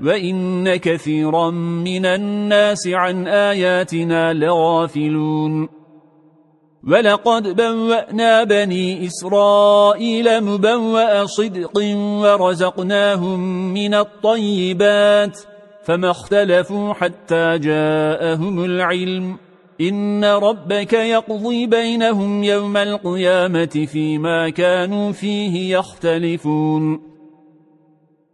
وَإِنَّ كَثِيرًا مِنَ النَّاسِ عَنْ آيَاتِنَا لَغَافِلُونَ وَلَقَدْ بَوَّأْنَا بَنِي إِسْرَائِيلَ مُبَوَّأَ صِدْقٍ وَرَزَقْنَاهُمْ مِنَ الطَّيِّبَاتِ فَمَا اخْتَلَفُوا حَتَّى جَاءَهُمُ الْعِلْمُ إِنَّ رَبَّكَ يَقْضِي بَيْنَهُمْ يَوْمَ الْقِيَامَةِ فِيمَا كَانُوا فِيهِ يَخْتَلِفُونَ